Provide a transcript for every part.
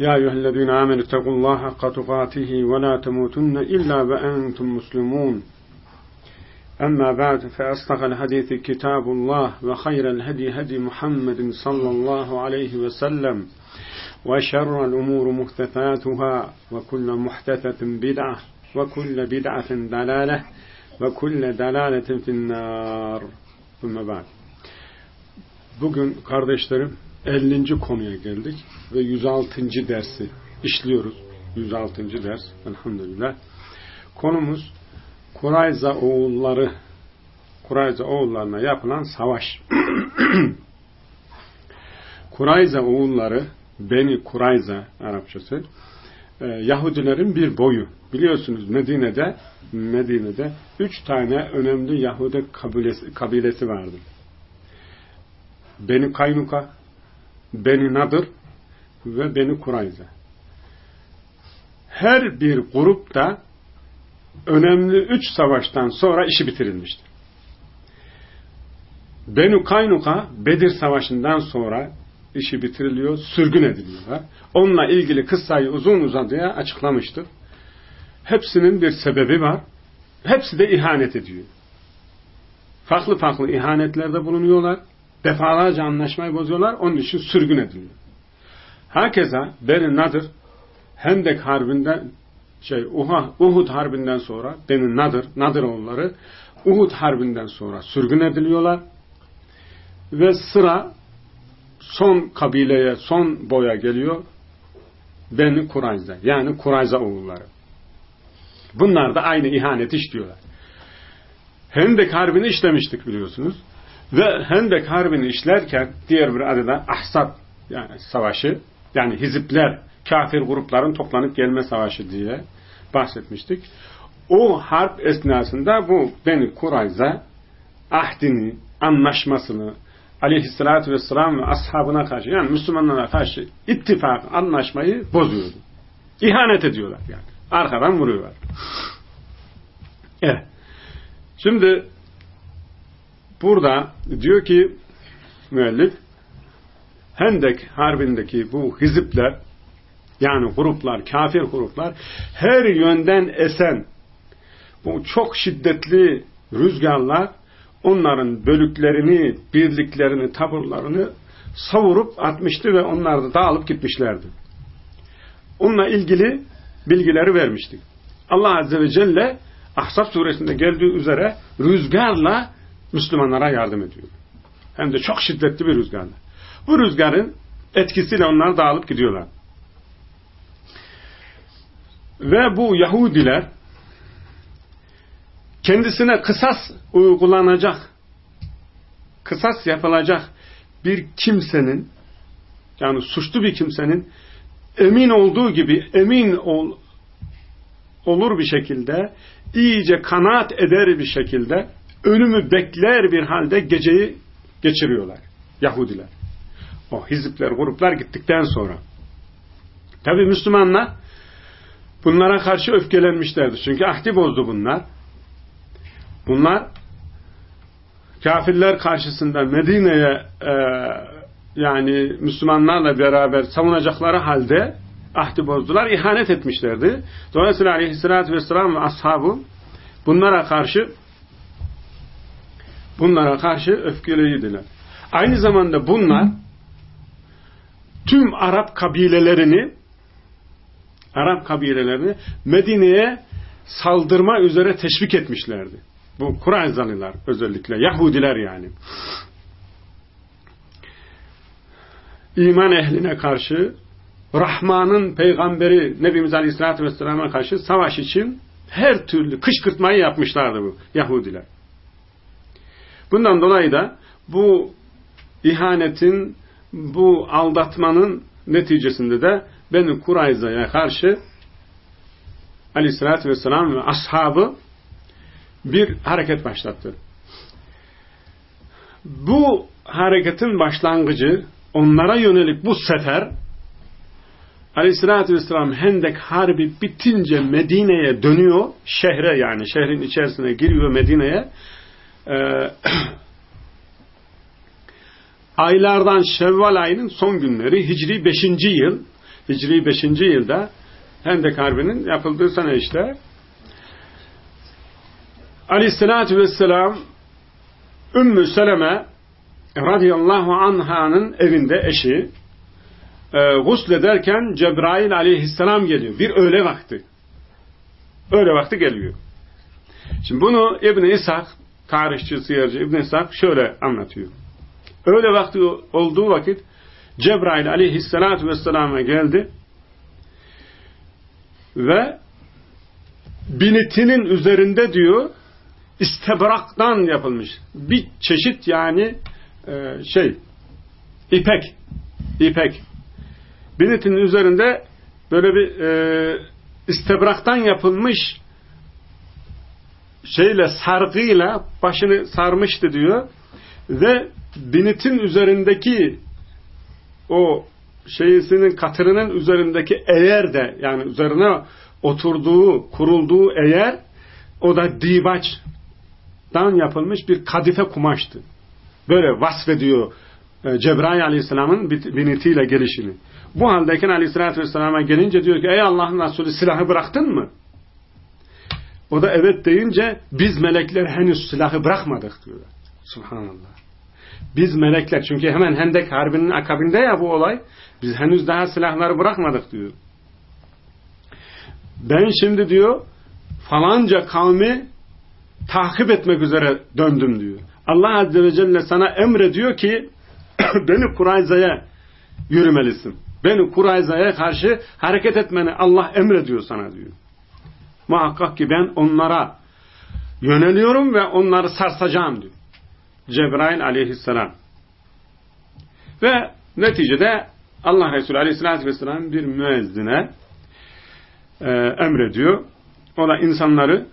يا أيها الذين آمنوا اتقوا الله حق تقاته ولا تموتن إلا وأنتم مسلمون أما بعد فأصدق الحديث كتاب الله وخير الهدي هدي محمد صلى الله عليه وسلم وشر الأمور محدثاتها وكل محدثة بدعة وكل بدعة دلالة وكل دلالة في النار ثم بعد Bugün kardeşlerim 50. konuya geldik ve 106. dersi işliyoruz. 106. ders elhamdülillah. Konumuz Kurayza oğulları Kurayza oğullarına yapılan savaş. Kurayza oğulları Beni Kurayza Arapçası e, Yahudilerin bir boyu. Biliyorsunuz Medine'de Medine'de üç tane önemli Yahudi kabilesi, kabilesi vardı. Beni Kaynuka, Beni Nadır ve Beni Kurayza. Her bir grupta önemli üç savaştan sonra işi bitirilmiştir. Benu Kaynuka Bedir Savaşı'ndan sonra işi bitiriliyor, sürgün ediliyorlar. Onunla ilgili kıssayı uzun uzadıya açıklamıştır. Hepsinin bir sebebi var. Hepsi de ihanet ediyor. Farklı farklı ihanetlerde bulunuyorlar. Defalarca anlaşmayı bozuyorlar. Onun için sürgün ediliyor. Herkese Beni Nadir Hendek Harbi'nden şey Uhud Harbi'nden sonra Beni Nadir, Nadir oğulları Uhud Harbi'nden sonra sürgün ediliyorlar. Ve sıra son kabileye, son boya geliyor. Beni Kurayza. Yani Kurayza oğulları. Bunlar da aynı ihanet işliyorlar. Hendek Harbi'ni işlemiştik biliyorsunuz. Ve Hendek Harbi'ni işlerken diğer bir adı da Ahzab yani savaşı yani hizipler, kafir grupların toplanıp gelme savaşı diye bahsetmiştik. O harp esnasında bu Beni Kurayza ahdini, anlaşmasını aleyhissalatü vesselam ve ashabına karşı yani Müslümanlara karşı ittifak, anlaşmayı bozuyordu. İhanet ediyorlar yani. Arkadan vuruyorlar. Evet. Şimdi burada diyor ki müellif Hendek harbindeki bu hizipler yani gruplar, kafir gruplar her yönden esen bu çok şiddetli rüzgarlar onların bölüklerini, birliklerini, taburlarını savurup atmıştı ve onlar da dağılıp gitmişlerdi. Onunla ilgili bilgileri vermiştik. Allah Azze ve Celle Ahzab suresinde geldiği üzere rüzgarla Müslümanlara yardım ediyor. Hem de çok şiddetli bir rüzgarla. Bu rüzgarın etkisiyle onlar dağılıp gidiyorlar. Ve bu Yahudiler kendisine kısas uygulanacak, kısas yapılacak bir kimsenin, yani suçlu bir kimsenin emin olduğu gibi emin ol, olur bir şekilde, iyice kanaat eder bir şekilde, ölümü bekler bir halde geceyi geçiriyorlar. Yahudiler. O hizipler, gruplar gittikten sonra. Tabi Müslümanlar bunlara karşı öfkelenmişlerdi. Çünkü ahdi bozdu bunlar. Bunlar kafirler karşısında Medine'ye e, yani Müslümanlarla beraber savunacakları halde ahdi bozdular, ihanet etmişlerdi. Dolayısıyla aleyhissalatü vesselam ve ashabı bunlara karşı bunlara karşı öfkeliydiler. Aynı zamanda bunlar tüm Arap kabilelerini Arap kabilelerini Medine'ye saldırma üzere teşvik etmişlerdi. Bu Kurayzalılar özellikle, Yahudiler yani. İman ehline karşı, Rahman'ın peygamberi Nebimiz Aleyhisselatü Vesselam'a karşı savaş için her türlü kışkırtmayı yapmışlardı bu Yahudiler. Bundan dolayı da bu ihanetin, bu aldatmanın neticesinde de Beni Kurayza'ya karşı aleyhissalatü vesselam ve ashabı bir hareket başlattı. Bu hareketin başlangıcı onlara yönelik bu sefer Aleyhisselatü Vesselam Hendek Harbi bitince Medine'ye dönüyor. Şehre yani şehrin içerisine giriyor Medine'ye. Ee, aylardan Şevval ayının son günleri Hicri 5. yıl Hicri 5. yılda Hendek Harbi'nin yapıldığı sene işte Aleyhisselatü Vesselam Ümmü Seleme radıyallahu anh'ın evinde eşi e, guslederken Cebrail aleyhisselam geliyor. Bir öğle vakti. Öğle vakti geliyor. Şimdi bunu İbn-i İshak, tarihçi, sıyarcı İbn-i İshak şöyle anlatıyor. Öğle vakti olduğu vakit Cebrail aleyhisselatü vesselama geldi ve binitinin üzerinde diyor istebraktan yapılmış. Bir çeşit yani e, şey ipek ipek Binetinin üzerinde böyle bir e, istebraktan yapılmış şeyle sargıyla başını sarmıştı diyor ve binitin üzerindeki o şeysinin katırının üzerindeki eğer de yani üzerine oturduğu kurulduğu eğer o da dibaçtan yapılmış bir kadife kumaştı. Böyle vasfediyor e, Cebrail Aleyhisselam'ın binitiyle gelişini. Bu haldeyken Aleyhisselatü Vesselam'a gelince diyor ki ey Allah'ın Resulü silahı bıraktın mı? O da evet deyince biz melekler henüz silahı bırakmadık diyorlar. Subhanallah. Biz melekler çünkü hemen Hendek Harbi'nin akabinde ya bu olay. Biz henüz daha silahları bırakmadık diyor. Ben şimdi diyor falanca kavmi takip etmek üzere döndüm diyor. Allah Azze ve Celle sana emrediyor ki beni Kurayza'ya yürümelisin. Beni Kurayza'ya karşı hareket etmeni Allah emrediyor sana diyor. Muhakkak ki ben onlara yöneliyorum ve onları sarsacağım diyor. Cebrail aleyhisselam. Ve neticede Allah Resulü aleyhisselatü vesselam bir müezzine e, emrediyor. O da insanları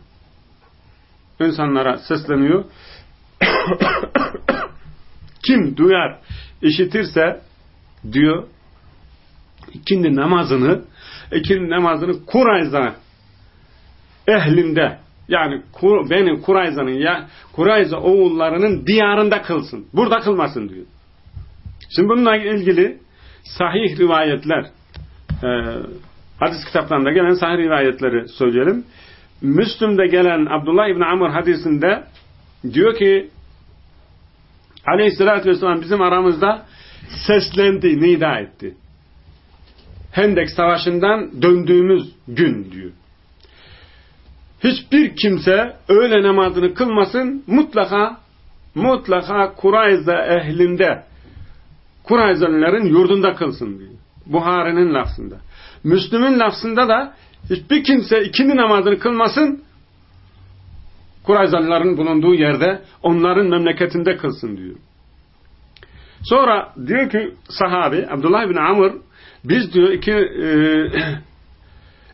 insanlara sesleniyor. Kim duyar, işitirse diyor ikindi namazını ikindi namazını Kurayza ehlinde yani kur, benim Kurayza'nın ya Kurayza oğullarının diyarında kılsın. Burada kılmasın diyor. Şimdi bununla ilgili sahih rivayetler e, hadis kitaplarında gelen sahih rivayetleri söyleyelim. Müslüm'de gelen Abdullah İbni Amr hadisinde diyor ki Aleyhisselatü Vesselam bizim aramızda seslendi, nida etti. Hendek Savaşı'ndan döndüğümüz gün diyor. Hiçbir kimse öğle namazını kılmasın mutlaka mutlaka Kurayza ehlinde Kurayzalıların yurdunda kılsın diyor. Buhari'nin lafzında. Müslüm'ün lafzında da hiçbir kimse ikindi namazını kılmasın Kurayzalıların bulunduğu yerde onların memleketinde kılsın diyor. Sonra diyor ki sahabi Abdullah bin Amr biz diyor iki e,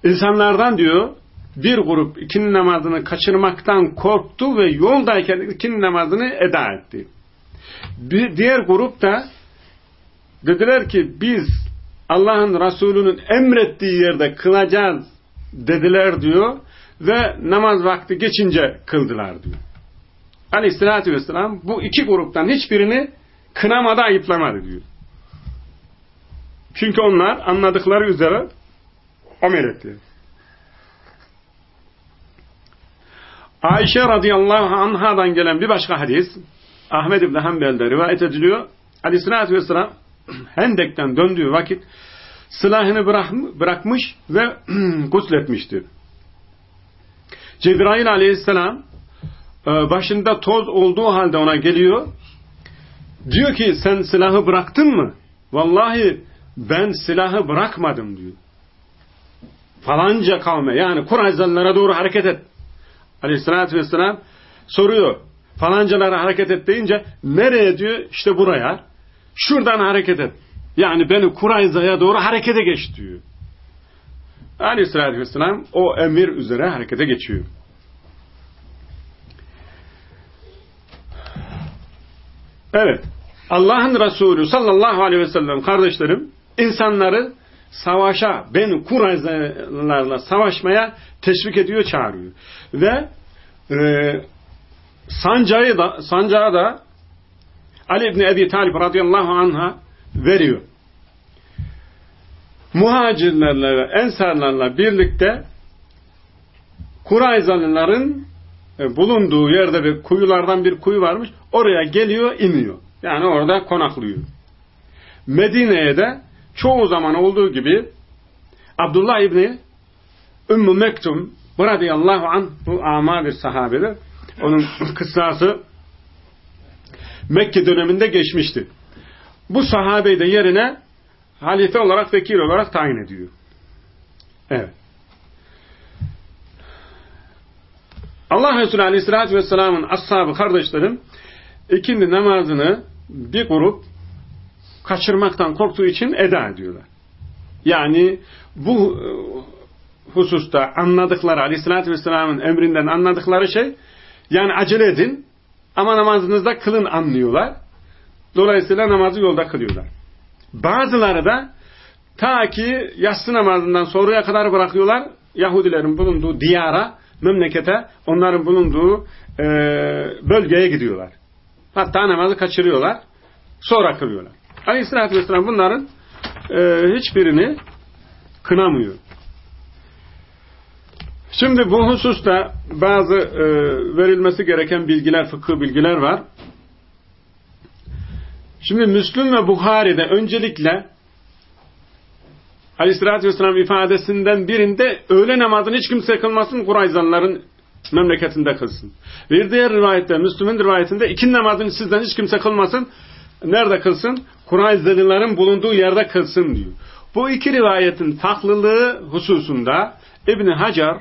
insanlardan diyor bir grup ikindi namazını kaçırmaktan korktu ve yoldayken ikindi namazını eda etti. Bir diğer grup da dediler ki biz Allah'ın Resulü'nün emrettiği yerde kılacağız dediler diyor ve namaz vakti geçince kıldılar diyor. Aleyhissalatü vesselam bu iki gruptan hiçbirini kınamadı ayıplamadı diyor. Çünkü onlar anladıkları üzere amel etti. Ayşe radıyallahu anhadan gelen bir başka hadis Ahmed İbni Hanbel'de rivayet ediliyor. Aleyhissalatü vesselam Hendek'ten döndüğü vakit silahını bırakmış ve gusletmiştir. Cebrail aleyhisselam e, başında toz olduğu halde ona geliyor. Diyor ki sen silahı bıraktın mı? Vallahi ben silahı bırakmadım diyor. Falanca kavme yani Kurayzalılara doğru hareket et. Aleyhissalatü vesselam soruyor. Falancalara hareket et deyince nereye diyor? İşte buraya. Şuradan hareket et. Yani beni Kurayza'ya doğru harekete geç diyor. Aleyhisselatü Vesselam o emir üzere harekete geçiyor. Evet. Allah'ın Resulü sallallahu aleyhi ve sellem kardeşlerim insanları savaşa, ben Kurayzalarla savaşmaya teşvik ediyor, çağırıyor. Ve e, sancağı da, sancağı da Ali İbni Ebi Talib radıyallahu anh'a veriyor. Muhacirlerle ve ensarlarla birlikte Kurayzalıların e, bulunduğu yerde bir kuyulardan bir kuyu varmış. Oraya geliyor, iniyor. Yani orada konaklıyor. Medine'ye de çoğu zaman olduğu gibi Abdullah İbni Ümmü Mektum radıyallahu anh bu ama bir sahabedir. Onun kıssası Mekke döneminde geçmişti. Bu sahabeyi de yerine halife olarak, vekil olarak tayin ediyor. Evet. Allah Resulü Aleyhisselatü Vesselam'ın ashabı kardeşlerim ikindi namazını bir grup kaçırmaktan korktuğu için eda ediyorlar. Yani bu e, hususta anladıkları Aleyhisselatü Vesselam'ın emrinden anladıkları şey yani acele edin ama namazınızda kılın anlıyorlar. Dolayısıyla namazı yolda kılıyorlar. Bazıları da ta ki yatsı namazından sonraya kadar bırakıyorlar. Yahudilerin bulunduğu diyara, memlekete, onların bulunduğu e, bölgeye gidiyorlar. Hatta namazı kaçırıyorlar. Sonra kılıyorlar. Aleyhisselatü Vesselam bunların e, hiçbirini kınamıyor. Şimdi bu hususta bazı e, verilmesi gereken bilgiler, fıkıh bilgiler var. Şimdi Müslüm ve Buhari'de öncelikle Aleyhisselatü Vesselam ifadesinden birinde öğle namazını hiç kimse kılmasın, Kurayzanların memleketinde kılsın. Bir diğer rivayette, Müslüm'ün rivayetinde iki namazını sizden hiç kimse kılmasın, nerede kılsın? Kurayzelilerin bulunduğu yerde kılsın diyor. Bu iki rivayetin farklılığı hususunda İbni Hacer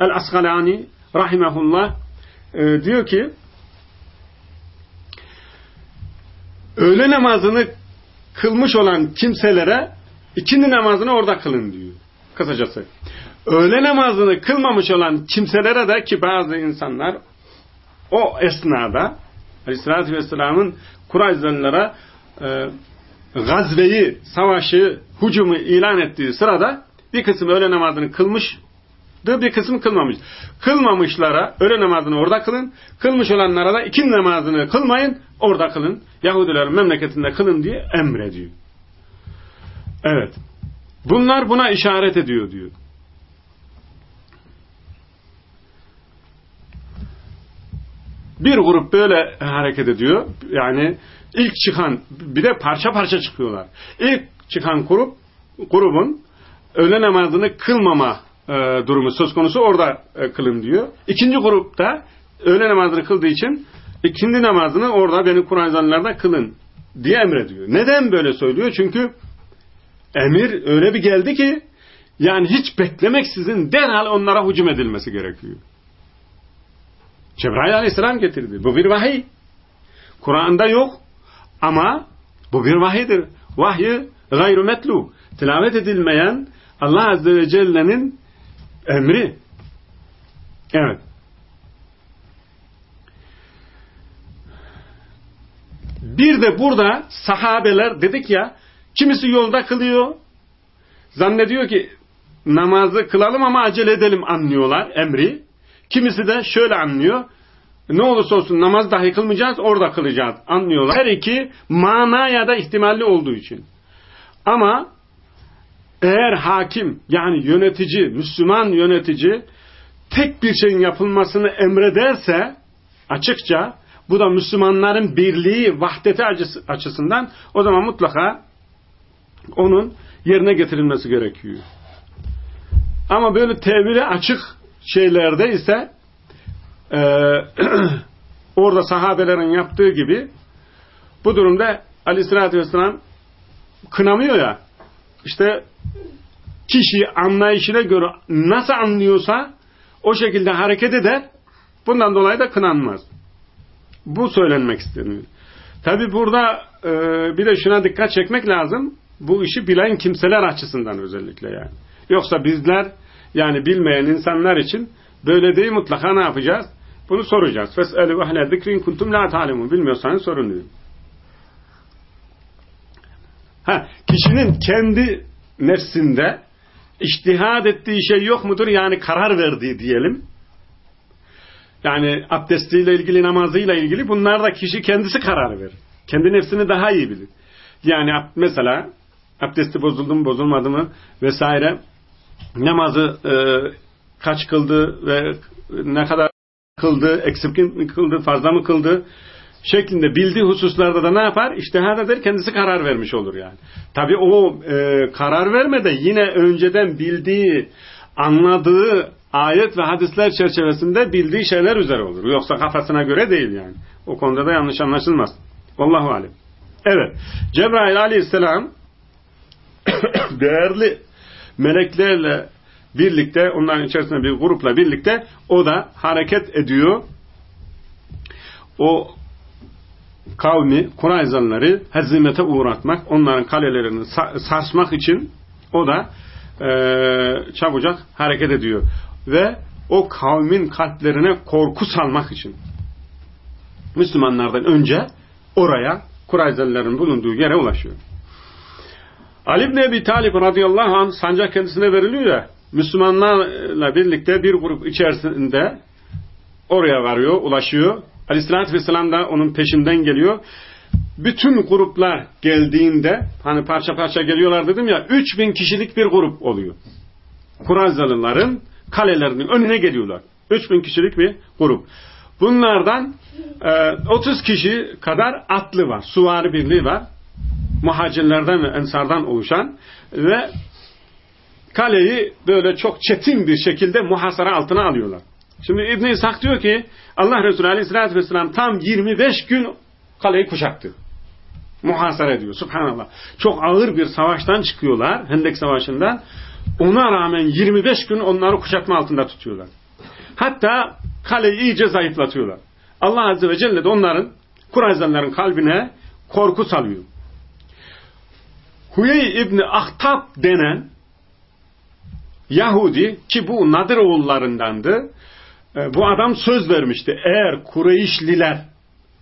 el-Askalani rahimahullah e, diyor ki öğle namazını kılmış olan kimselere ikindi namazını orada kılın diyor. Kısacası. Öğle namazını kılmamış olan kimselere de ki bazı insanlar o esnada Aleyhisselatü Vesselam'ın Kurayzanlara e, gazveyi, savaşı, hucumu ilan ettiği sırada bir kısım öğle namazını kılmış bir kısım kılmamış. Kılmamışlara öğle namazını orada kılın, kılmış olanlara da ikin namazını kılmayın, orada kılın. Yahudilerin memleketinde kılın diye emrediyor. Evet. Bunlar buna işaret ediyor diyor. Bir grup böyle hareket ediyor. Yani ilk çıkan bir de parça parça çıkıyorlar. İlk çıkan grup grubun öğle namazını kılmama e, durumu söz konusu orada e, kılın diyor. İkinci grupta öğle namazını kıldığı için ikindi namazını orada beni Kur'an kılın diye emrediyor. Neden böyle söylüyor? Çünkü emir öyle bir geldi ki yani hiç beklemeksizin derhal onlara hücum edilmesi gerekiyor. Cebrail aleyhisselam getirdi. Bu bir vahiy. Kur'an'da yok ama bu bir vahidir. Vahyi gayru metlu. Tilavet edilmeyen Allah Azze ve Celle'nin emri. Evet. Bir de burada sahabeler dedik ya kimisi yolda kılıyor zannediyor ki namazı kılalım ama acele edelim anlıyorlar emri. Kimisi de şöyle anlıyor. Ne olursa olsun namaz dahi kılmayacağız, orada kılacağız. Anlıyorlar. Her iki mana ya da ihtimalli olduğu için. Ama eğer hakim yani yönetici, Müslüman yönetici tek bir şeyin yapılmasını emrederse açıkça bu da Müslümanların birliği, vahdeti açısından o zaman mutlaka onun yerine getirilmesi gerekiyor. Ama böyle tevhile açık şeylerde ise e, orada sahabelerin yaptığı gibi bu durumda aleyhissalatü vesselam kınamıyor ya işte kişi anlayışına göre nasıl anlıyorsa o şekilde hareket eder bundan dolayı da kınanmaz. Bu söylenmek isteniyor. Tabi burada e, bir de şuna dikkat çekmek lazım. Bu işi bilen kimseler açısından özellikle yani. Yoksa bizler yani bilmeyen insanlar için böyle değil mutlaka ne yapacağız? Bunu soracağız. Fes'elü ehle zikrin kuntum la ta'lemun. Bilmiyorsanız sorun diyor. Ha, kişinin kendi nefsinde iştihad ettiği şey yok mudur? Yani karar verdiği diyelim. Yani abdestiyle ilgili, namazıyla ilgili bunlar da kişi kendisi karar verir. Kendi nefsini daha iyi bilir. Yani mesela abdesti bozuldu mu, bozulmadı mı vesaire namazı e, kaç kıldı ve ne kadar kıldı, eksik mi kıldı, fazla mı kıldı şeklinde bildiği hususlarda da ne yapar? İştihad eder, kendisi karar vermiş olur yani. Tabi o e, karar vermede yine önceden bildiği, anladığı ayet ve hadisler çerçevesinde bildiği şeyler üzere olur. Yoksa kafasına göre değil yani. O konuda da yanlış anlaşılmaz. Allahu alem. Evet. Cebrail aleyhisselam değerli meleklerle birlikte, onların içerisinde bir grupla birlikte o da hareket ediyor. O kavmi, Kurayzanları hezimete uğratmak, onların kalelerini sarsmak için o da e, çabucak hareket ediyor. Ve o kavmin kalplerine korku salmak için Müslümanlardan önce oraya Kurayzelilerin bulunduğu yere ulaşıyor. Ali ibn Ebi Talib radıyallahu anh sancak kendisine veriliyor ya Müslümanlarla birlikte bir grup içerisinde oraya varıyor, ulaşıyor. Aleyhissalatü vesselam da onun peşinden geliyor. Bütün gruplar geldiğinde hani parça parça geliyorlar dedim ya 3000 kişilik bir grup oluyor. Kurazzalıların kalelerinin önüne geliyorlar. 3000 kişilik bir grup. Bunlardan e, 30 kişi kadar atlı var. Suvari birliği var. Muhacirlerden ve ensardan oluşan ve kaleyi böyle çok çetin bir şekilde muhasara altına alıyorlar. Şimdi İbn-i İshak diyor ki Allah Resulü Aleyhisselatü Vesselam tam 25 gün kaleyi kuşattı. Muhasara ediyor. Subhanallah. Çok ağır bir savaştan çıkıyorlar. Hendek Savaşı'ndan. Ona rağmen 25 gün onları kuşatma altında tutuyorlar. Hatta kaleyi iyice zayıflatıyorlar. Allah Azze ve Celle de onların Kurayzanların kalbine korku salıyor. Huyey İbni Ahtab denen Yahudi ki bu Nadir oğullarındandı. E, bu adam söz vermişti. Eğer Kureyşliler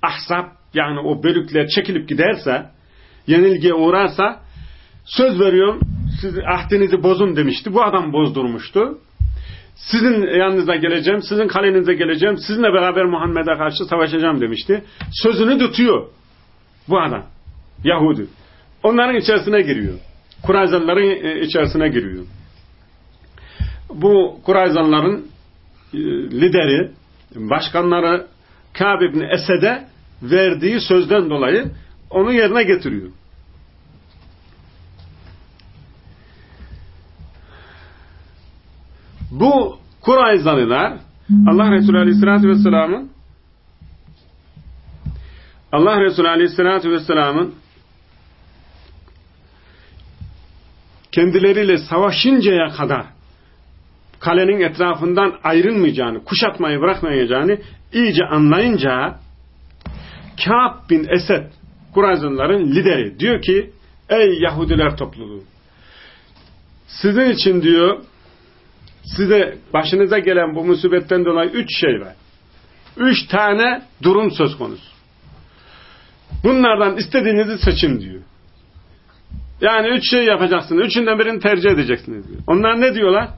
ahzab yani o bölükler çekilip giderse yenilgiye uğrarsa söz veriyorum siz ahdinizi bozun demişti. Bu adam bozdurmuştu. Sizin yanınıza geleceğim, sizin kalenize geleceğim, sizinle beraber Muhammed'e karşı savaşacağım demişti. Sözünü tutuyor bu adam. Yahudi. Onların içerisine giriyor. Kurayzanların e, içerisine giriyor. Bu Kurayzanların e, lideri, başkanları Kâb ibn Esed'e verdiği sözden dolayı onu yerine getiriyor. Bu Kurayzalılar Allah Resulü Aleyhisselatü Vesselam'ın Allah Resulü Aleyhisselatü Vesselam'ın kendileriyle savaşıncaya kadar kalenin etrafından ayrılmayacağını, kuşatmayı bırakmayacağını iyice anlayınca Kâb bin Esed Kurayzınların lideri diyor ki ey Yahudiler topluluğu sizin için diyor size başınıza gelen bu musibetten dolayı üç şey var. Üç tane durum söz konusu. Bunlardan istediğinizi seçin diyor. Yani üç şey yapacaksınız. Üçünden birini tercih edeceksiniz diyor. Onlar ne diyorlar?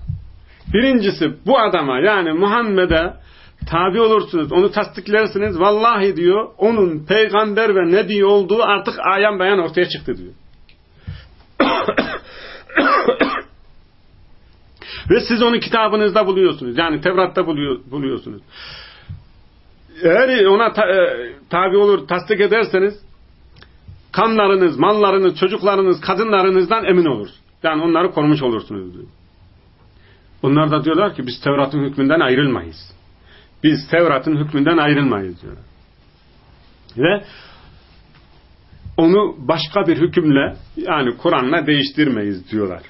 Birincisi bu adama yani Muhammed'e tabi olursunuz. Onu tasdiklersiniz. Vallahi diyor onun peygamber ve nebi olduğu artık ayan beyan ortaya çıktı diyor. ve siz onu kitabınızda buluyorsunuz. Yani Tevrat'ta buluyor, buluyorsunuz. Eğer ona ta, e, tabi olur, tasdik ederseniz kanlarınız, mallarınız, çocuklarınız, kadınlarınızdan emin olur. Yani onları korumuş olursunuz diyor. Onlar da diyorlar ki biz Tevrat'ın hükmünden ayrılmayız. Biz Tevrat'ın hükmünden ayrılmayız diyorlar. Ve onu başka bir hükümle yani Kur'an'la değiştirmeyiz diyorlar.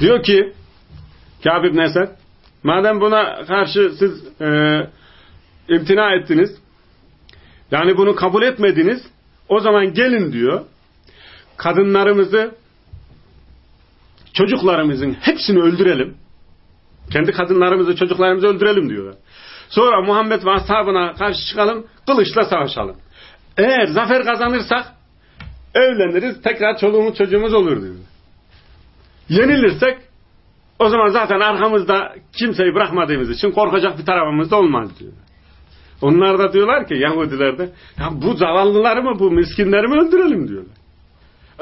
Diyor ki Kâb ibn madem buna karşı siz e, imtina ettiniz yani bunu kabul etmediniz o zaman gelin diyor kadınlarımızı çocuklarımızın hepsini öldürelim. Kendi kadınlarımızı, çocuklarımızı öldürelim diyorlar. Sonra Muhammed ve ashabına karşı çıkalım, kılıçla savaşalım. Eğer zafer kazanırsak evleniriz, tekrar çoluğumuz çocuğumuz olur diyor. Yenilirsek o zaman zaten arkamızda kimseyi bırakmadığımız için korkacak bir tarafımız da olmaz diyor. Onlar da diyorlar ki Yahudiler de ya bu zavallıları mı bu miskinleri mi öldürelim diyorlar.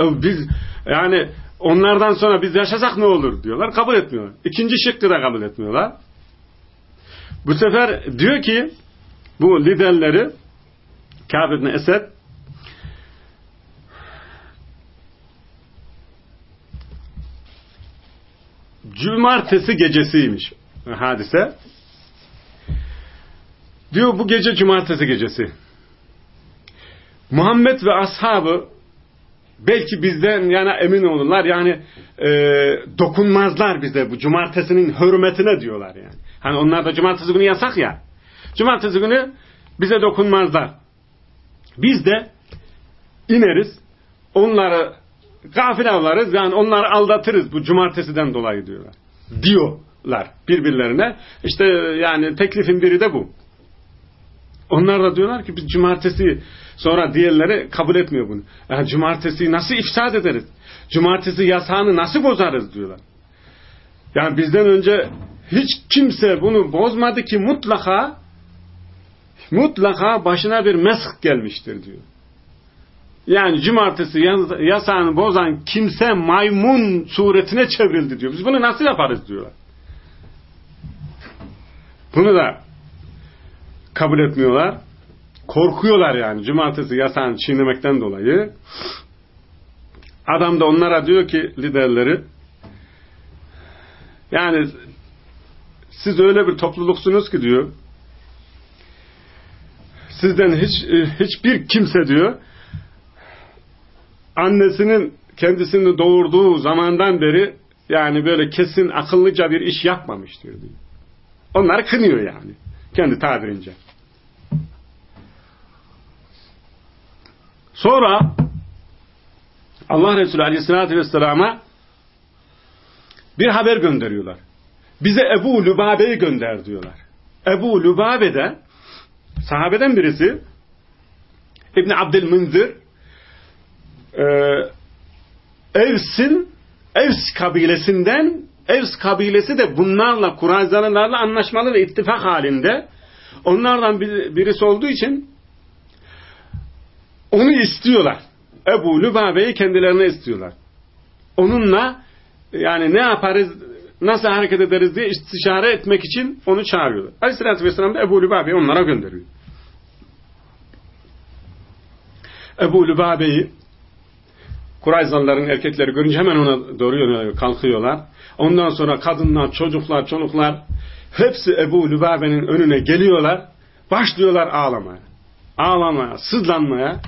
E, biz yani onlardan sonra biz yaşasak ne olur diyorlar. Kabul etmiyorlar. İkinci şıkkı da kabul etmiyorlar. Bu sefer diyor ki bu liderleri Kâb ibn Esed cumartesi gecesiymiş hadise. Diyor bu gece cumartesi gecesi. Muhammed ve ashabı belki bizden yana emin olurlar. Yani e, dokunmazlar bize bu cumartesinin hürmetine diyorlar yani. Hani onlar da cumartesi günü yasak ya. Cumartesi günü bize dokunmazlar. Biz de ineriz. Onları gafil avlarız. Yani onları aldatırız bu cumartesiden dolayı diyorlar. Diyorlar birbirlerine. İşte yani teklifin biri de bu. Onlar da diyorlar ki biz cumartesi sonra diğerleri kabul etmiyor bunu. Yani cumartesi nasıl ifsad ederiz? Cumartesi yasağını nasıl bozarız diyorlar. Yani bizden önce hiç kimse bunu bozmadı ki mutlaka mutlaka başına bir mesk gelmiştir diyor. Yani cumartesi yasağını bozan kimse maymun suretine çevrildi diyor. Biz bunu nasıl yaparız diyorlar. Bunu da kabul etmiyorlar. Korkuyorlar yani cumartesi yasağını çiğnemekten dolayı. Adam da onlara diyor ki liderleri yani siz öyle bir topluluksunuz ki diyor sizden hiç hiçbir kimse diyor annesinin kendisini doğurduğu zamandan beri yani böyle kesin akıllıca bir iş yapmamıştır diyor. Onları kınıyor yani. Kendi tabirince. Sonra Allah Resulü Aleyhisselatü Vesselam'a bir haber gönderiyorlar. Bize Ebu Lübabe'yi gönder diyorlar. Ebu Lübabe de sahabeden birisi İbni Abdülmünzir e, Evs'in Evs kabilesinden Evs kabilesi de bunlarla Kurayzalılarla anlaşmalı ve ittifak halinde onlardan birisi olduğu için onu istiyorlar. Ebu Lübabe'yi kendilerine istiyorlar. Onunla yani ne yaparız, nasıl hareket ederiz diye istişare etmek için onu çağırıyorlar. Aleyhisselatü Vesselam da Ebu Lübabe'yi onlara gönderiyor. Ebu Lübabe'yi Kurayzalıların erkekleri görünce hemen ona doğru kalkıyorlar. Ondan sonra kadınlar, çocuklar, çoluklar hepsi Ebu Lübabe'nin önüne geliyorlar. Başlıyorlar ağlamaya. Ağlamaya, sızlanmaya.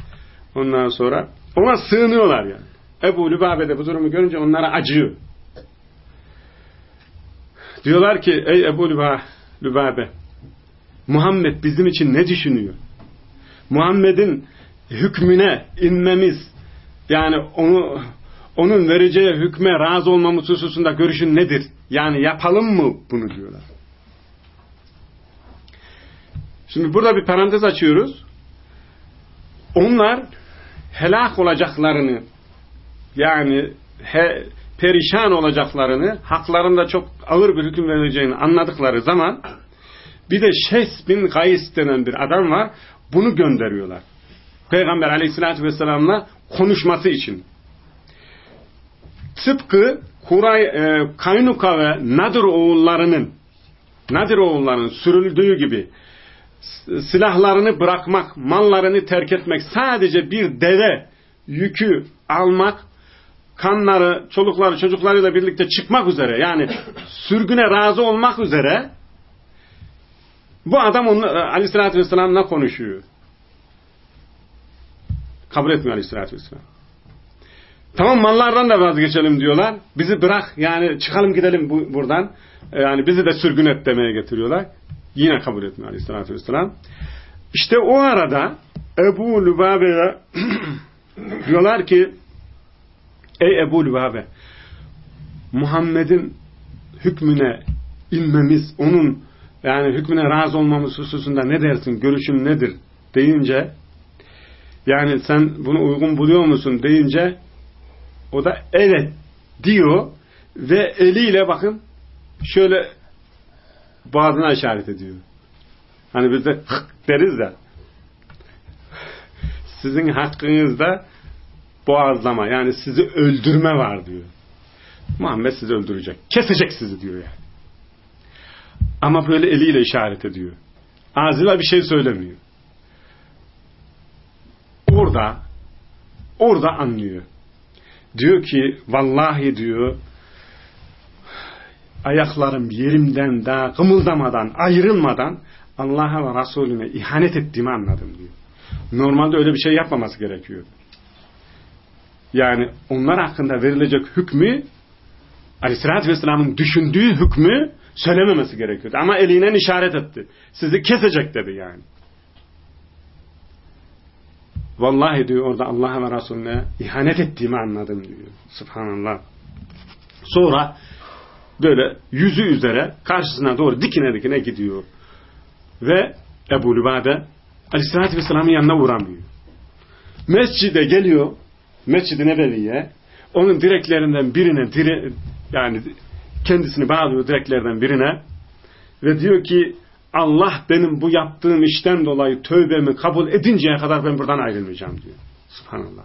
Ondan sonra ona sığınıyorlar yani. Ebu Lübabe de bu durumu görünce onlara acıyor. Diyorlar ki ey Ebu Lübabe Muhammed bizim için ne düşünüyor? Muhammed'in hükmüne inmemiz yani onu onun vereceği hükme razı olmamız hususunda görüşün nedir? Yani yapalım mı bunu diyorlar. Şimdi burada bir parantez açıyoruz. Onlar helak olacaklarını yani he, perişan olacaklarını, haklarında çok ağır bir hüküm verileceğini anladıkları zaman bir de Şehs bin Gays denen bir adam var. Bunu gönderiyorlar. Peygamber aleyhissalatü vesselam'la konuşması için. Tıpkı Kuray, e, Kaynuka ve Nadir oğullarının Nadir oğullarının sürüldüğü gibi silahlarını bırakmak, mallarını terk etmek, sadece bir deve yükü almak, kanları, çolukları, çocuklarıyla birlikte çıkmak üzere, yani sürgüne razı olmak üzere bu adam onun, aleyhissalatü vesselam'la konuşuyor. Kabul etmiyor aleyhissalatü vesselam. Tamam mallardan da vazgeçelim diyorlar. Bizi bırak yani çıkalım gidelim bu, buradan. E, yani bizi de sürgün et demeye getiriyorlar. Yine kabul etmiyor aleyhissalatü vesselam. İşte o arada Ebu Lübabe'ye diyorlar ki Ey Ebu Lübabe Muhammed'in hükmüne inmemiz, onun yani hükmüne razı olmamız hususunda ne dersin, görüşün nedir deyince yani sen bunu uygun buluyor musun deyince o da evet diyor ve eliyle bakın şöyle boğazına işaret ediyor. Hani biz de hık deriz ya sizin hakkınızda boğazlama yani sizi öldürme var diyor. Muhammed sizi öldürecek. Kesecek sizi diyor yani. Ama böyle eliyle işaret ediyor. Ağzıyla bir şey söylemiyor. Orada orada anlıyor. Diyor ki vallahi diyor ayaklarım yerimden daha kımıldamadan, ayrılmadan Allah'a ve Resulüne ihanet ettiğimi anladım diyor. Normalde öyle bir şey yapmaması gerekiyor. Yani onlar hakkında verilecek hükmü Aleyhisselatü Vesselam'ın düşündüğü hükmü söylememesi gerekiyordu. Ama eliyle işaret etti. Sizi kesecek dedi yani. Vallahi diyor orada Allah'a ve Resulüne ihanet ettiğimi anladım diyor. Subhanallah. Sonra böyle yüzü üzere karşısına doğru dikine dikine gidiyor. Ve Ebu Lübade Aleyhisselatü Vesselam'ın yanına uğramıyor. Mescide geliyor. Mescid-i Nebevi'ye onun direklerinden birine dire, yani kendisini bağlıyor direklerden birine ve diyor ki Allah benim bu yaptığım işten dolayı tövbemi kabul edinceye kadar ben buradan ayrılmayacağım diyor. Subhanallah.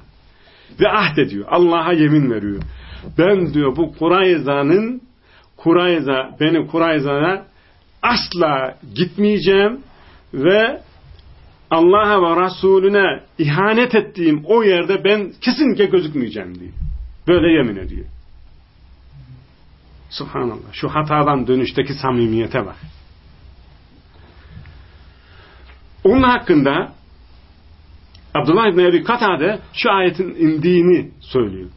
Ve ahd ediyor. Allah'a yemin veriyor. Ben diyor bu Kurayza'nın Kurayza beni Kurayza'ya asla gitmeyeceğim ve Allah'a ve Resulüne ihanet ettiğim o yerde ben kesinlikle gözükmeyeceğim diyor. Böyle yemin ediyor. Subhanallah. Şu hatadan dönüşteki samimiyete bak. Onun hakkında Abdullah İbni Ebi Katade şu ayetin indiğini söylüyor.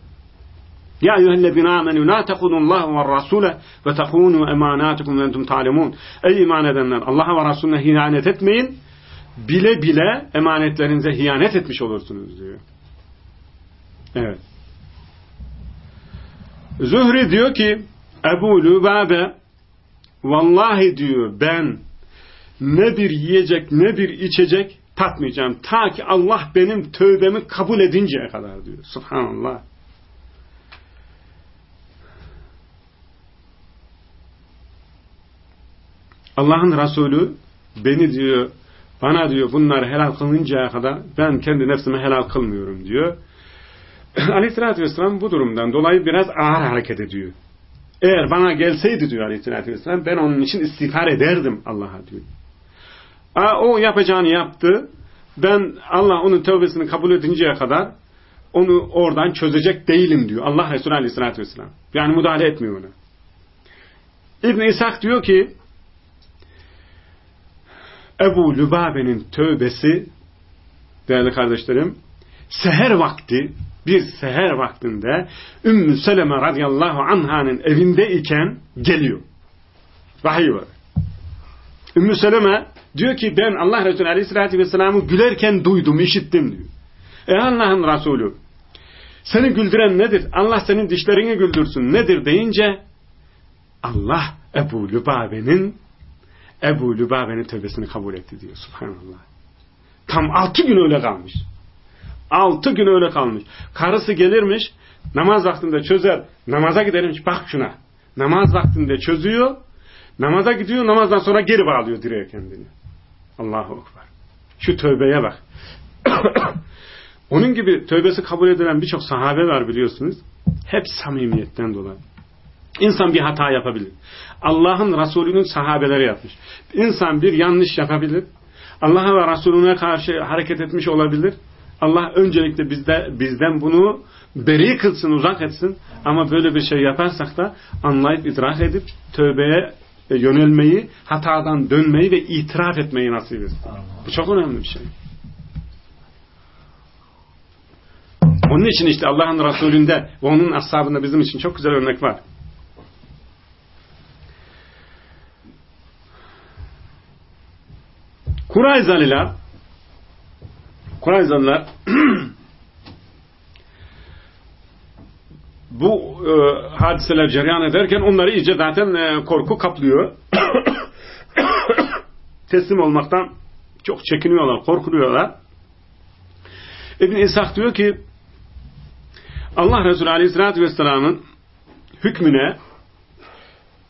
Ya eyyühellezine amenü la tekunullahu ve rasule ve tekunu emanatukum ve entum talimun. Ey iman edenler Allah'a ve Resulüne hiyanet etmeyin. Bile bile emanetlerinize hiyanet etmiş olursunuz diyor. Evet. Zühri diyor ki Ebu Lübabe vallahi diyor ben ne bir yiyecek ne bir içecek tatmayacağım. Ta ki Allah benim tövbemi kabul edinceye kadar diyor. Subhanallah. Allah'ın Resulü beni diyor bana diyor bunları helal kılıncaya kadar ben kendi nefsimi helal kılmıyorum diyor. Aleyhisselatü Vesselam bu durumdan dolayı biraz ağır hareket ediyor. Eğer bana gelseydi diyor Aleyhisselatü Vesselam ben onun için istiğfar ederdim Allah'a diyor. O yapacağını yaptı. Ben Allah onun tövbesini kabul edinceye kadar onu oradan çözecek değilim diyor. Allah Resulü Aleyhisselatü Vesselam. Yani müdahale etmiyor ona. İbn İshak diyor ki Ebu Lübabe'nin tövbesi değerli kardeşlerim seher vakti bir seher vaktinde Ümmü Seleme radıyallahu anhanın evinde iken geliyor. Vahiy var. Ümmü Seleme diyor ki ben Allah Resulü aleyhissalatü vesselam'ı gülerken duydum, işittim diyor. Ey Allah'ın Resulü seni güldüren nedir? Allah senin dişlerini güldürsün nedir deyince Allah Ebu Lübabe'nin Ebu Lübabe'nin tövbesini kabul etti diyor. Subhanallah. Tam altı gün öyle kalmış. Altı gün öyle kalmış. Karısı gelirmiş, namaz vaktinde çözer, namaza gidermiş, bak şuna. Namaz vaktinde çözüyor, namaza gidiyor, namazdan sonra geri bağlıyor direğe kendini. Allahu Ekber. Şu tövbeye bak. Onun gibi tövbesi kabul edilen birçok sahabe var biliyorsunuz. Hep samimiyetten dolayı. İnsan bir hata yapabilir. Allah'ın Resulü'nün sahabeleri yapmış. İnsan bir yanlış yapabilir. Allah'a ve Resulüne karşı hareket etmiş olabilir. Allah öncelikle bizde, bizden bunu beri kılsın, uzak etsin. Ama böyle bir şey yaparsak da anlayıp idrak edip tövbeye yönelmeyi, hatadan dönmeyi ve itiraf etmeyi nasip etsin. Bu çok önemli bir şey. Onun için işte Allah'ın Resulü'nde ve onun ashabında bizim için çok güzel örnek var. Kurayzaliler Kurayzalılar bu e, hadiseler cereyan ederken onları iyice zaten e, korku kaplıyor. Teslim olmaktan çok çekiniyorlar, korkuyorlar. İbn İshak diyor ki Allah Resulü Aleyhisselatü Vesselam'ın hükmüne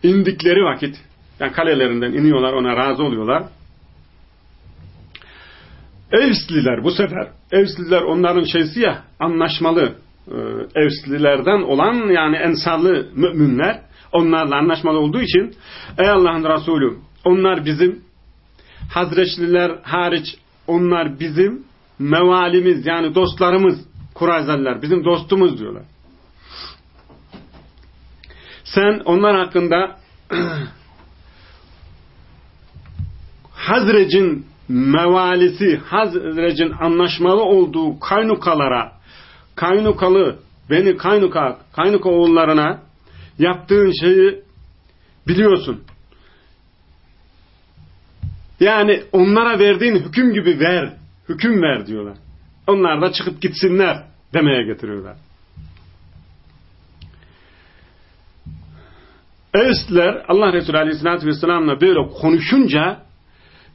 indikleri vakit yani kalelerinden iniyorlar ona razı oluyorlar. Evsliler bu sefer Evsliler onların şeysi ya anlaşmalı Evslilerden olan yani ensarlı müminler onlarla anlaşmalı olduğu için ey Allah'ın Resulü onlar bizim Hazreçliler hariç onlar bizim mevalimiz yani dostlarımız Kurayzalılar bizim dostumuz diyorlar. Sen onlar hakkında Hazrec'in mevalisi, Hazrec'in anlaşmalı olduğu kaynukalara, kaynukalı, beni kaynuka, kaynuka oğullarına yaptığın şeyi biliyorsun. Yani onlara verdiğin hüküm gibi ver, hüküm ver diyorlar. Onlar da çıkıp gitsinler demeye getiriyorlar. Evsler Allah Resulü Aleyhisselatü Vesselam'la böyle konuşunca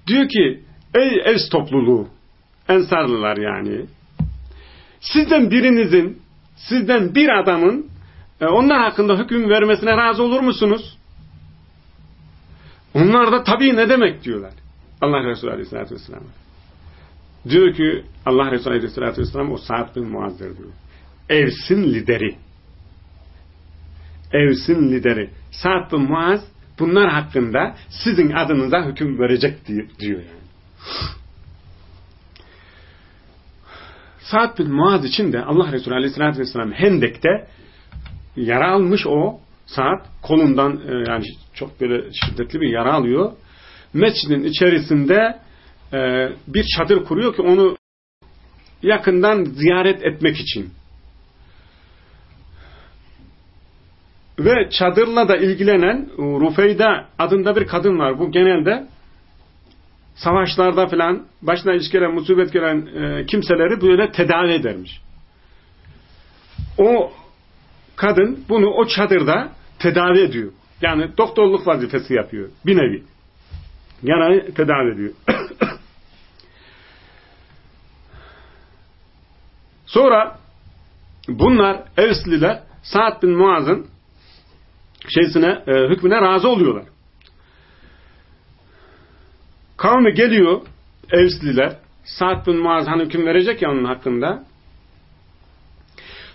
diyor ki ey Evs topluluğu Ensarlılar yani sizden birinizin sizden bir adamın e, onlar hakkında hüküm vermesine razı olur musunuz? Onlar da tabii ne demek diyorlar. Allah Resulü Aleyhisselatü Vesselam. Diyor ki Allah Resulü Aleyhisselatü Vesselam o Sa'd bin Muazzer diyor. Evs'in lideri. Evs'in lideri. Sa'd bin Muaz bunlar hakkında sizin adınıza hüküm verecek diyor yani. Sa'd bin Muaz için de Allah Resulü Aleyhisselatü Vesselam Hendek'te yara almış o Sa'd kolundan e, yani çok böyle şiddetli bir yara alıyor. Mescidin içerisinde e, bir çadır kuruyor ki onu yakından ziyaret etmek için. Ve çadırla da ilgilenen Rufeyda adında bir kadın var. Bu genelde savaşlarda falan başına iş gelen, musibet gelen e, kimseleri böyle tedavi edermiş. O kadın bunu o çadırda tedavi ediyor. Yani doktorluk vazifesi yapıyor. Bir nevi. Yarayı tedavi ediyor. Sonra bunlar Evsliler Sa'd bin Muaz'ın şeysine, e, hükmüne razı oluyorlar. Kavmi geliyor Evsliler Sa'd bin Muaz hani hüküm verecek ya onun hakkında.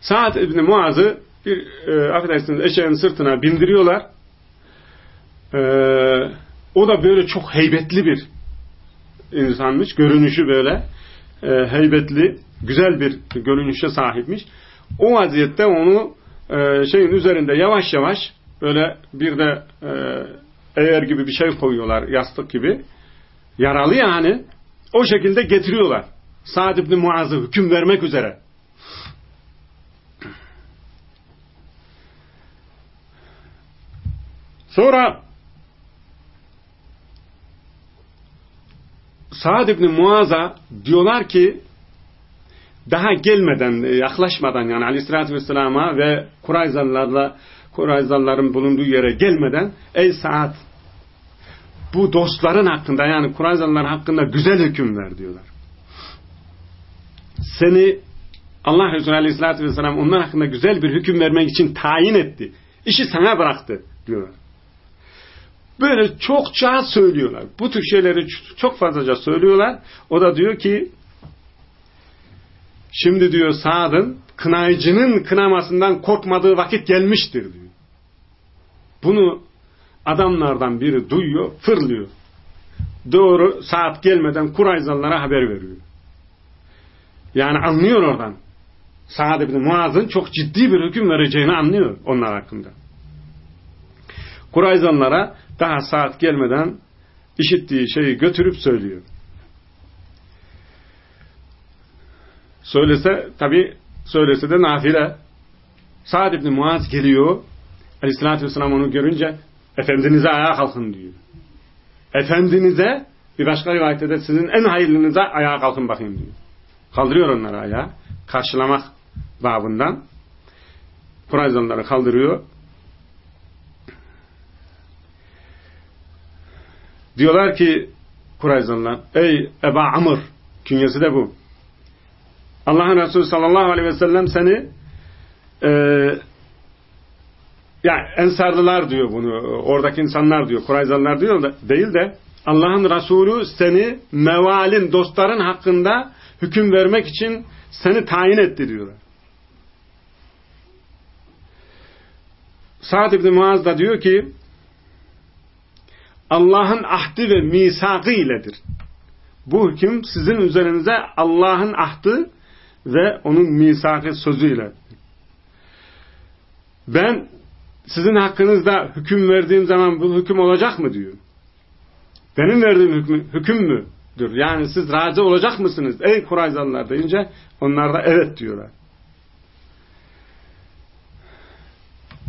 Sa'd ibn Muaz'ı bir e, affedersiniz eşeğin sırtına bindiriyorlar. E, o da böyle çok heybetli bir insanmış. Görünüşü böyle e, heybetli, güzel bir görünüşe sahipmiş. O vaziyette onu e, şeyin üzerinde yavaş yavaş böyle bir de e, eğer gibi bir şey koyuyorlar, yastık gibi. Yaralı yani. O şekilde getiriyorlar. Sa'd ibn Muaz'ı hüküm vermek üzere. Sonra Sa'd ibn Muaz'a diyorlar ki daha gelmeden, yaklaşmadan yani aleyhissalatü vesselama ve Kurayzalılarla Kurayzalıların bulunduğu yere gelmeden ey Sa'd bu dostların hakkında yani Kurayzalılar hakkında güzel hüküm ver diyorlar. Seni Allah Resulü Aleyhisselatü Vesselam onlar hakkında güzel bir hüküm vermek için tayin etti. İşi sana bıraktı diyorlar. Böyle çokça söylüyorlar. Bu tür şeyleri çok fazlaca söylüyorlar. O da diyor ki şimdi diyor Sa'd'ın kınayıcının kınamasından korkmadığı vakit gelmiştir diyor. Bunu adamlardan biri duyuyor, fırlıyor. Doğru saat gelmeden Kurayzalılara haber veriyor. Yani anlıyor oradan. Sa'd ibn Muaz'ın çok ciddi bir hüküm vereceğini anlıyor onlar hakkında. Kurayzanlara daha saat gelmeden işittiği şeyi götürüp söylüyor. Söylese tabi söylese de nafile. Sa'd ibn Muaz geliyor. Aleyhissalatü vesselam onu görünce Efendinize ayağa kalkın diyor. Efendinize bir başka rivayette de sizin en hayırlınıza ayağa kalkın bakayım diyor. Kaldırıyor onları ayağa. Karşılamak babından. Kurayzanları kaldırıyor. Diyorlar ki Kurayzanlar ey Eba Amr künyesi de bu. Allah'ın Resulü sallallahu aleyhi ve sellem seni e, yani ensarlılar diyor bunu, oradaki insanlar diyor, Kurayzanlar diyor da değil de Allah'ın Resulü seni mevalin, dostların hakkında hüküm vermek için seni tayin etti diyorlar. Sa'd ibn Muaz da diyor ki Allah'ın ahdi ve misakı iledir. Bu hüküm sizin üzerinize Allah'ın ahdı ve onun misakı sözüyle. Ben sizin hakkınızda hüküm verdiğim zaman bu hüküm olacak mı diyor. Benim verdiğim hükmü, hüküm müdür? Yani siz razı olacak mısınız? Ey Kurayzalılar deyince onlar da evet diyorlar.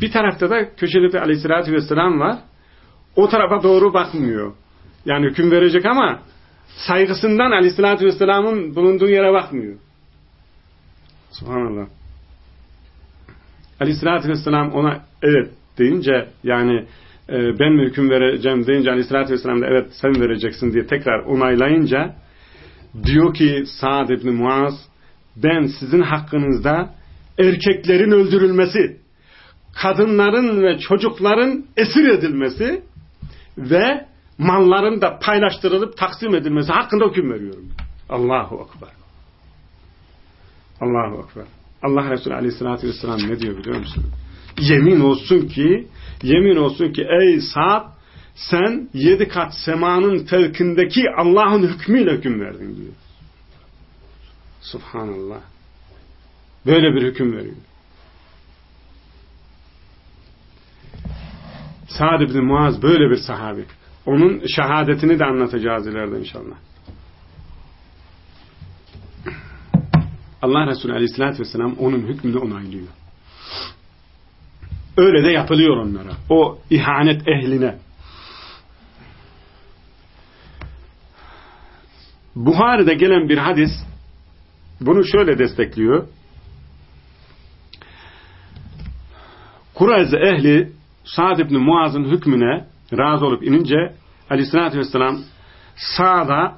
Bir tarafta da köşede aleyhissalatü vesselam var. O tarafa doğru bakmıyor. Yani hüküm verecek ama saygısından aleyhissalatü vesselamın bulunduğu yere bakmıyor. Subhanallah. Aleyhissalatü vesselam ona evet deyince yani e, ben mi hüküm vereceğim deyince aleyhissalatü vesselam da evet sen vereceksin diye tekrar onaylayınca diyor ki Sa'd ibn Muaz ben sizin hakkınızda erkeklerin öldürülmesi kadınların ve çocukların esir edilmesi ve malların da paylaştırılıp taksim edilmesi hakkında hüküm veriyorum. Allahu Ekber. Allahu Ekber. Allah Resulü Aleyhisselatü Vesselam ne diyor biliyor musun? Yemin olsun ki, yemin olsun ki ey Sa'd sen yedi kat semanın fevkindeki Allah'ın hükmüyle hüküm verdin diyor. Subhanallah. Böyle bir hüküm veriyor. Sa'd ibn Muaz böyle bir sahabi. Onun şehadetini de anlatacağız ileride inşallah. Allah Resulü Aleyhisselatü Vesselam onun hükmünü onaylıyor. Öyle de yapılıyor onlara. O ihanet ehline. Buhari'de gelen bir hadis bunu şöyle destekliyor. Kureyze ehli Sa'd ibn Muaz'ın hükmüne razı olup inince Aleyhisselatü Vesselam Sa'd'a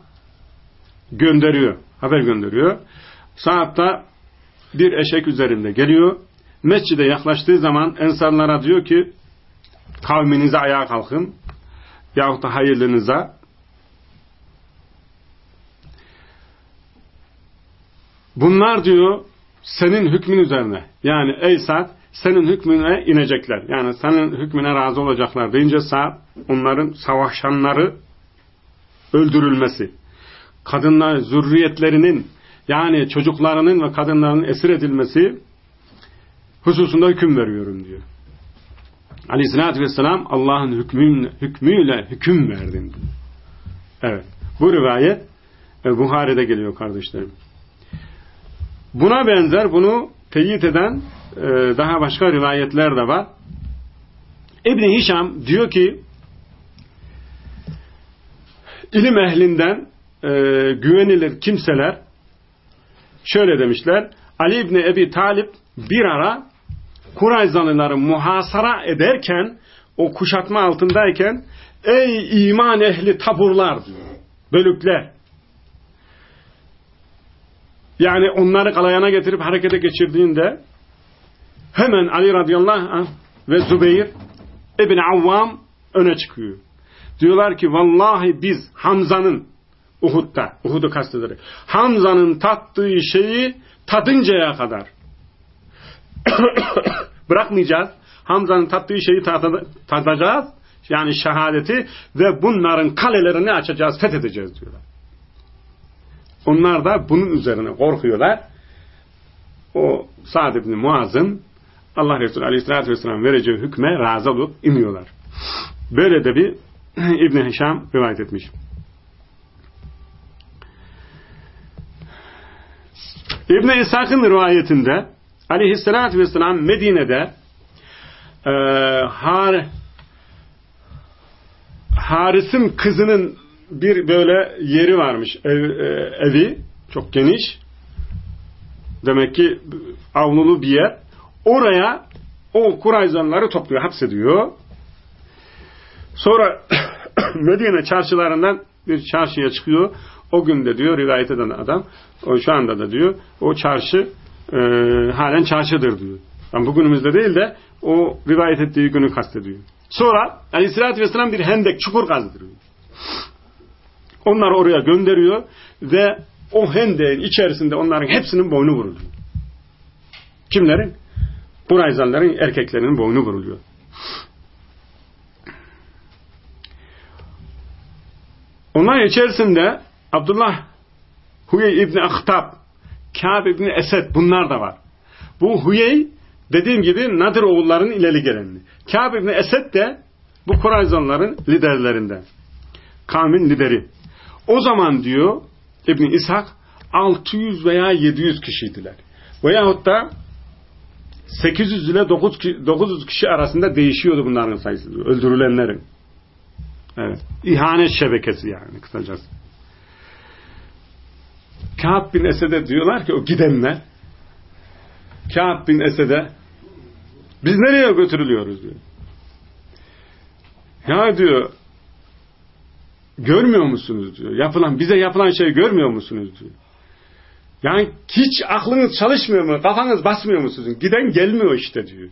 gönderiyor. Haber gönderiyor. Sa'd da bir eşek üzerinde geliyor. Mescide yaklaştığı zaman ensarlara diyor ki kavminize ayağa kalkın yahut da hayırlınıza bunlar diyor senin hükmün üzerine yani ey Sa'd senin hükmüne inecekler. Yani senin hükmüne razı olacaklar deyince Sa'd onların savaşanları öldürülmesi, kadınlar zürriyetlerinin yani çocuklarının ve kadınların esir edilmesi hususunda hüküm veriyorum diyor. Aleyhissalatü vesselam Allah'ın hükmüyle hüküm verdim. Evet. Bu rivayet e, Buhari'de geliyor kardeşlerim. Buna benzer bunu teyit eden e, daha başka rivayetler de var. İbni Hişam diyor ki ilim ehlinden e, güvenilir kimseler şöyle demişler Ali İbni Ebi Talip bir ara Kurayzalıları muhasara ederken o kuşatma altındayken ey iman ehli taburlar. Bölükler. Yani onları kalayana getirip harekete geçirdiğinde hemen Ali radıyallahu anh ve Zübeyir İbn Avvam öne çıkıyor. Diyorlar ki vallahi biz Hamza'nın Uhud'da, Uhud'u kastedilir. Hamza'nın tattığı şeyi tadıncaya kadar bırakmayacağız. Hamza'nın tattığı şeyi tadacağız. Yani şehadeti ve bunların kalelerini açacağız, fethedeceğiz diyorlar. Onlar da bunun üzerine korkuyorlar. O Sa'd ibn Muaz'ın Allah Resulü Aleyhisselatü Vesselam vereceği hükme razı olup iniyorlar. Böyle de bir İbn Hişam rivayet etmiş. İbn İshak'ın rivayetinde Aleyhisselatü Vesselam Medine'de e, Har Haris'in kızının bir böyle yeri varmış ev, e, evi çok geniş demek ki avlulu bir yer Oraya o Kurayzanları topluyor, hapsediyor. Sonra Medine çarşılarından bir çarşıya çıkıyor. O günde diyor rivayet eden adam o şu anda da diyor o çarşı e, halen çarşıdır diyor. Yani bugünümüzde değil de o rivayet ettiği günü kastediyor. Sonra Aleyhisselatü Vesselam bir hendek çukur kazdırıyor. Onları oraya gönderiyor ve o hendeğin içerisinde onların hepsinin boynu vuruluyor. Kimlerin? Burayzalıların erkeklerinin boynu vuruluyor. Onlar içerisinde Abdullah Huyey İbni Ahtab, Kâb İbni Esed bunlar da var. Bu Huyey dediğim gibi Nadir oğullarının ileri gelenini. Kâb İbni Esed de bu Kurayzanların liderlerinden. Kavmin lideri. O zaman diyor İbni İshak 600 veya 700 kişiydiler. Veyahut da 800 ile 900 kişi arasında değişiyordu bunların sayısı. Öldürülenlerin. Evet. İhanet şebekesi yani kısacası. Kâb bin Esed'e diyorlar ki o gidenler Kâb bin Esed'e biz nereye götürülüyoruz diyor. Ya diyor görmüyor musunuz diyor. Yapılan bize yapılan şeyi görmüyor musunuz diyor. Yani hiç aklınız çalışmıyor mu? Kafanız basmıyor mu sizin? Giden gelmiyor işte diyor.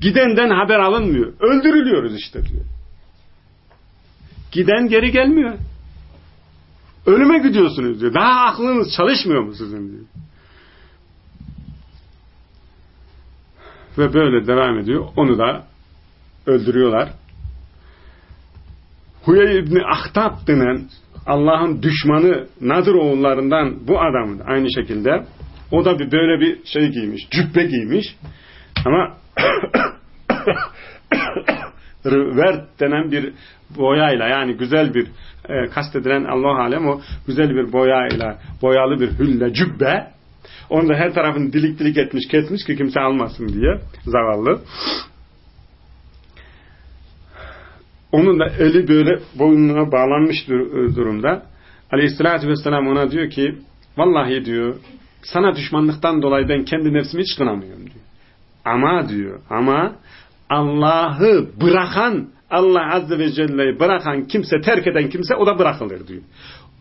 Gidenden haber alınmıyor. Öldürülüyoruz işte diyor. Giden geri gelmiyor. Ölüme gidiyorsunuz diyor. Daha aklınız çalışmıyor mu sizin diyor. Ve böyle devam ediyor. Onu da öldürüyorlar. Huyey İbni Ahtab denen Allah'ın düşmanı Nadir oğullarından bu adam aynı şekilde o da bir böyle bir şey giymiş, cübbe giymiş ama rüvert denen bir boyayla yani güzel bir e, kastedilen Allah alem o güzel bir boyayla boyalı bir hülle cübbe. Onu da her tarafını dilik dilik etmiş kesmiş ki kimse almasın diye zavallı. Onun da eli böyle boynuna bağlanmış e, durumda. Aleyhissalatü vesselam ona diyor ki vallahi diyor sana düşmanlıktan dolayı ben kendi nefsimi hiç kınamıyorum diyor. Ama diyor ama Allah'ı bırakan Allah Azze ve Celle'yi bırakan kimse, terk eden kimse o da bırakılır diyor.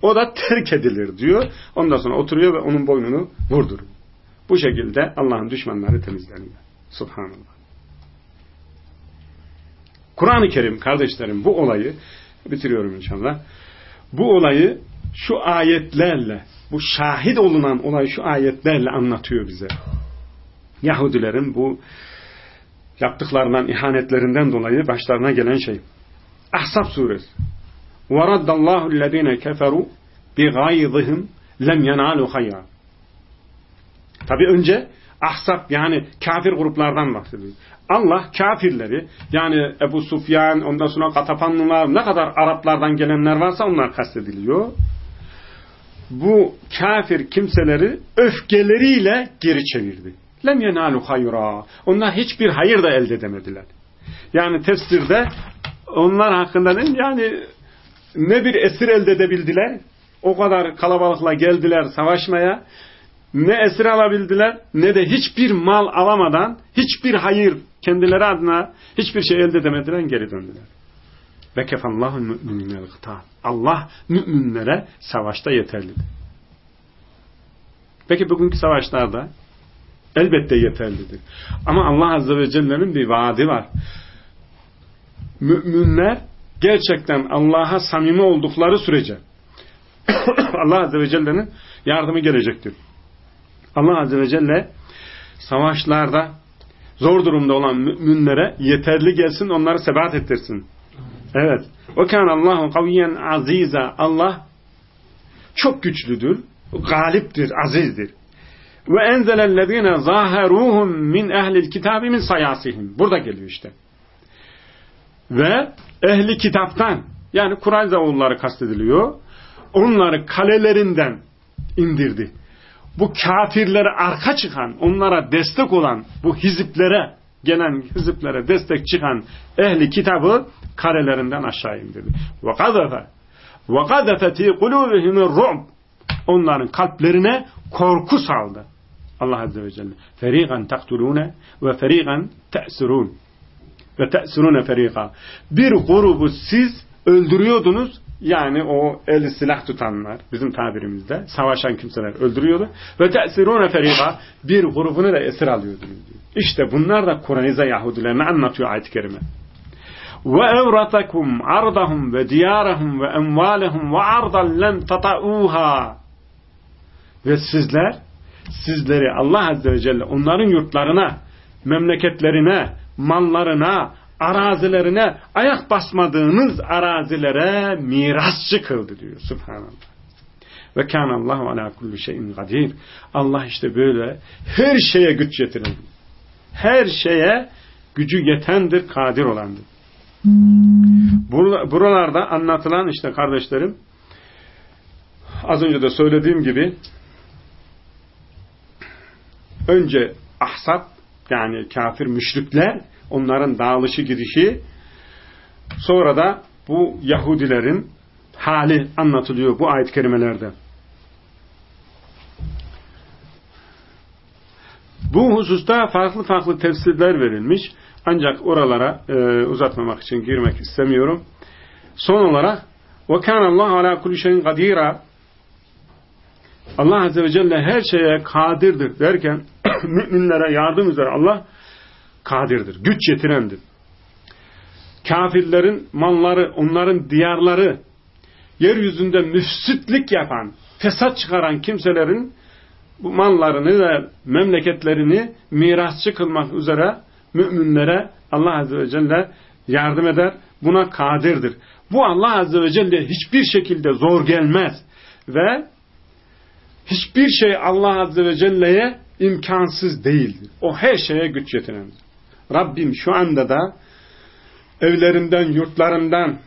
O da terk edilir diyor. Ondan sonra oturuyor ve onun boynunu vurduruyor. Bu şekilde Allah'ın düşmanları temizleniyor. Subhanallah. Kur'an-ı Kerim kardeşlerim bu olayı bitiriyorum inşallah. Bu olayı şu ayetlerle bu şahit olunan olay şu ayetlerle anlatıyor bize. Yahudilerin bu yaptıklarından, ihanetlerinden dolayı başlarına gelen şey. Ahzab suresi. وَرَدَّ اللّٰهُ الَّذ۪ينَ كَفَرُوا بِغَيْظِهِمْ لَمْ يَنَالُوا خَيْرًا Tabi önce Ahzab yani kafir gruplardan bahsediyor. Allah kafirleri yani Ebu Sufyan ondan sonra Katapanlılar ne kadar Araplardan gelenler varsa onlar kastediliyor. Bu kafir kimseleri öfkeleriyle geri çevirdi lem yenalu hayra. Onlar hiçbir hayır da elde edemediler. Yani tefsirde onlar hakkında ne yani ne bir esir elde edebildiler, o kadar kalabalıkla geldiler savaşmaya, ne esir alabildiler, ne de hiçbir mal alamadan, hiçbir hayır kendileri adına hiçbir şey elde edemediler, geri döndüler. Ve kefallahu müminel Allah müminlere savaşta yeterlidir. Peki bugünkü savaşlarda elbette yeterlidir. Ama Allah Azze ve Celle'nin bir vaadi var. Müminler gerçekten Allah'a samimi oldukları sürece Allah Azze ve Celle'nin yardımı gelecektir. Allah Azze ve Celle savaşlarda zor durumda olan müminlere yeterli gelsin, onları sebat ettirsin. Evet. O kan Allahu kaviyen aziza. Allah çok güçlüdür, galiptir, azizdir. Ve enzelellezine zaheruhum min ehlil kitabi min sayasihim. Burada geliyor işte. Ve ehli kitaptan yani Kurayza oğulları kastediliyor. Onları kalelerinden indirdi. Bu kafirlere arka çıkan, onlara destek olan bu hiziplere, gelen hiziplere destek çıkan ehli kitabı kalelerinden aşağı indirdi. Kadefe ve kadefe fi kulubihimir Onların kalplerine korku saldı. Allah Azze ve Celle. Ferigan taktulune ve ferigan te'sirun. Ve te'sirune ferika. Bir grubu siz öldürüyordunuz. Yani o eli silah tutanlar, bizim tabirimizde, savaşan kimseler öldürüyordu. Ve te'sirûne feriqa, bir grubunu da esir alıyordunuz. İşte bunlar da Kur'anize Yahudilerine anlatıyor ayet-i kerime. Diyarahum ve emvalehum ve ardan lem tata'uha. Ve sizler, sizleri Allah Azze ve Celle onların yurtlarına, memleketlerine, mallarına, arazilerine, ayak basmadığınız arazilere mirasçı kıldı diyor. Subhanallah. Ve kânallahu alâ kulli şeyin kadir. Allah işte böyle her şeye güç getirir. Her şeye gücü yetendir, kadir olandır. Buralarda anlatılan işte kardeşlerim az önce de söylediğim gibi önce ahsap yani kafir müşrikler onların dağılışı gidişi sonra da bu Yahudilerin hali anlatılıyor bu ayet-i kerimelerde. Bu hususta farklı farklı tefsirler verilmiş. Ancak oralara e, uzatmamak için girmek istemiyorum. Son olarak وَكَانَ اللّٰهُ عَلَى كُلُّ شَيْءٍ قَد۪يرًا Allah Azze ve Celle her şeye kadirdir derken müminlere yardım üzere Allah kadirdir, güç yetirendir. Kafirlerin malları, onların diyarları, yeryüzünde müfsitlik yapan, fesat çıkaran kimselerin bu mallarını ve memleketlerini mirasçı kılmak üzere müminlere Allah Azze ve Celle yardım eder. Buna kadirdir. Bu Allah Azze ve Celle hiçbir şekilde zor gelmez. Ve hiçbir şey Allah Azze ve Celle'ye imkansız değildir. O her şeye güç yetirendir. Rabbim şu anda da evlerinden, yurtlarından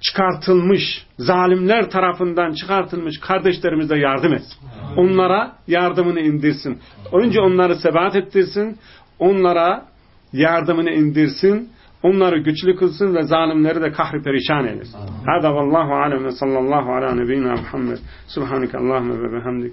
çıkartılmış, zalimler tarafından çıkartılmış kardeşlerimize yardım et. Onlara yardımını indirsin. Önce onları sebat ettirsin, onlara yardımını indirsin, onları güçlü kılsın ve zalimleri de kahri perişan eylesin. Hada vallahu alem ve sallallahu ala nebiyyina Muhammed. Subhaneke Allahümme ve bihamdik.